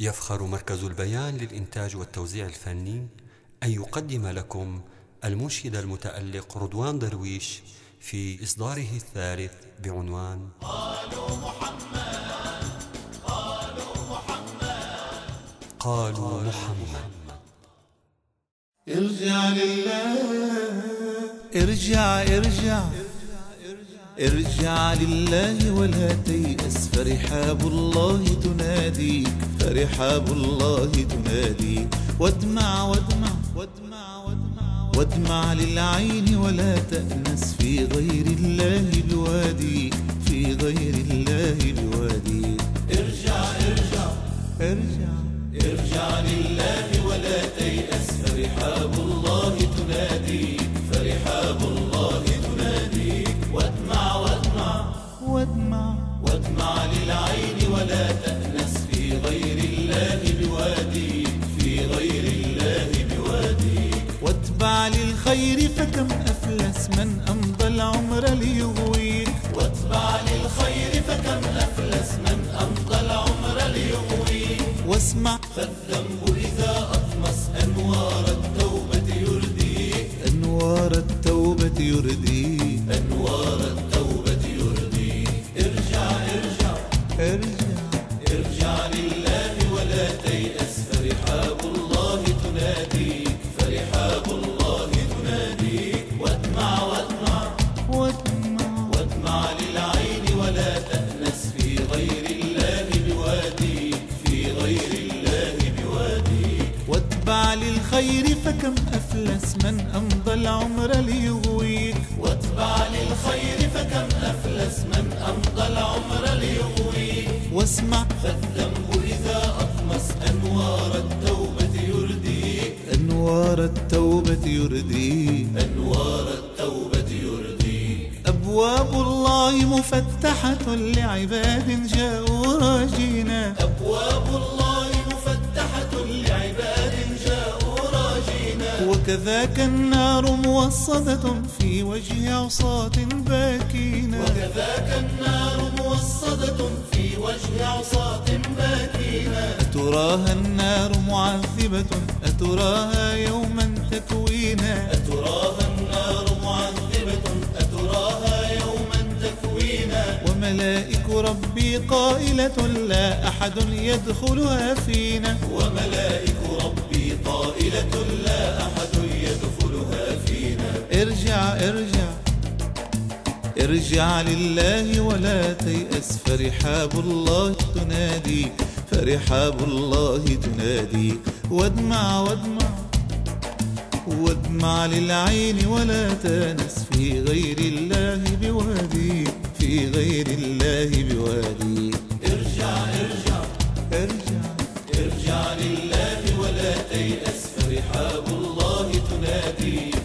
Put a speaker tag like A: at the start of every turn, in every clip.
A: يفخر مركز البيان للإنتاج والتوزيع الفني أن يقدم لكم المنشد المتألق رضوان درويش في إصداره الثالث بعنوان
B: قالوا محمد قالوا محمد
A: قالوا محمد
B: ارجع لله ارجع ارجع ارجع. لله ولا تيأس فرحاب الله تناديك فرحاب الله تناديك. وادمع وادمع وادمع وادمع وادمع للعين ولا تأنس في غير الله الوادي في غير الله الوادي. ارجع ارجع ارجع ارجع لله ولا تيأس فرحاب الله تأنس في غير الله بواديك في غير الله بواديك واتبع للخير فكم أفلس من أمضى العمر ليغويك واتبع للخير فكم أفلس من أمضى العمر ليغويك واسمع فالذنب ارجع لله ولا تيأس فرحاب الله تناديك فرحاب الله تناديك. وادمع وادمع وادمع وادمع للعين ولا تأنس في غير الله بواديك في غير الله بواديك. واتبع للخير فكم أفلس من أمضى العمر ليغويك. واتبع للخير فكم أفلس من أمضى العمر ليغويك. واسمع. فالذنب إذا أطمس أنوار التوبة يرديك. أنوار التوبة يرديك أنوار التوبة يرديك أبواب الله مفتحة لعباد جاءوا راجينا. أبواب الله مفتحة لعباد جاءوا راجينا وكذاك النار موصدة في وجه عصاة باكينا. وكذاك النار موصدة في وجه عصاة باكينا أتراها النار معذبة؟ أتراها يوما تكوينا؟ أتراها النار معذبة؟ أتراها يوما تكوينا. وملائك ربي قائلة لا أحد يدخلها فينا. وملائك ربي قائلة لا أحد يدخلها فينا. ارجع ارجع. ارجع لله ولا تيأس فرحاب الله تنادي فرحاب الله تنادي. وادمع وادمع وادمع للعين ولا تانس في غير الله بوادي في غير الله بوادي. ارجع ارجع ارجع ارجع لله ولا تيأس فرحاب الله تنادي.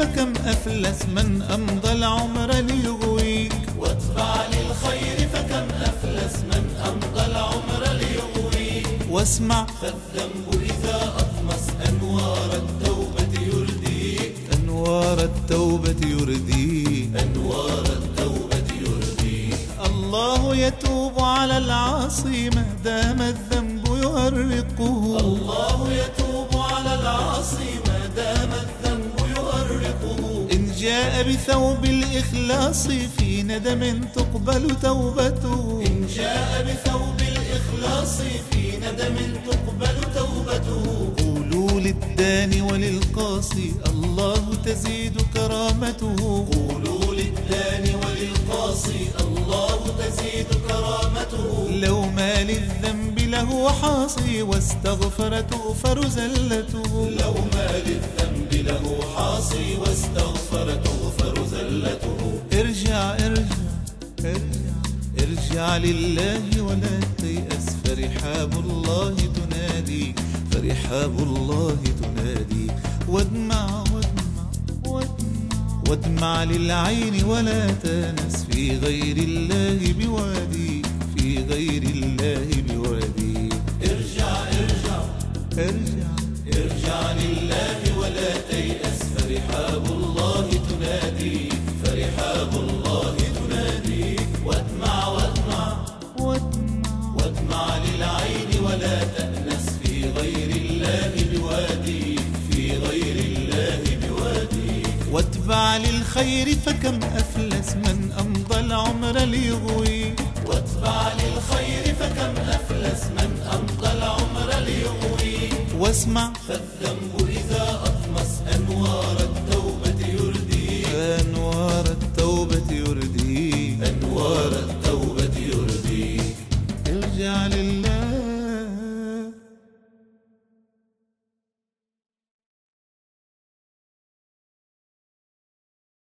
B: فكم أفلس من أمضى العمر ليغويك؟ واتبع للخير فكم أفلس من أمضى العمر ليغويك. واسمع. فالذنب إذا أطمس أنوار التوبة يرديك. أنوار التوبة يرديك. أنوار التوبة يرديك. الله يتوب على العاصي ما دام الذنب يؤرقه الله يتوب بثوب الإخلاص في ندم تقبل توبته. إن جاء بثوب الإخلاص في ندم تقبل توبته. قولوا للداني وللقاصي الله تزيد كرامته. قولوا للداني وللقاصي الله تزيد كرامته. لو ما للذنب له حاصي واستغفر تغفر زلته لو ما للذنب له حاصي واستغفر لله ولا تيأس فرحاب الله تنادي فرحاب الله تنادي. وادمع وادمع وادمع وادمع للعين ولا تأنس في غير الله بوادي في غير الله بوادي. ارجع ارجع ارجع. واتبع للخير فكم أفلس من أمضى العمر ليغوي.
C: واتبع للخير فكم أفلس من أمضى العمر ليغوي.
B: واسمع.
C: فالذنب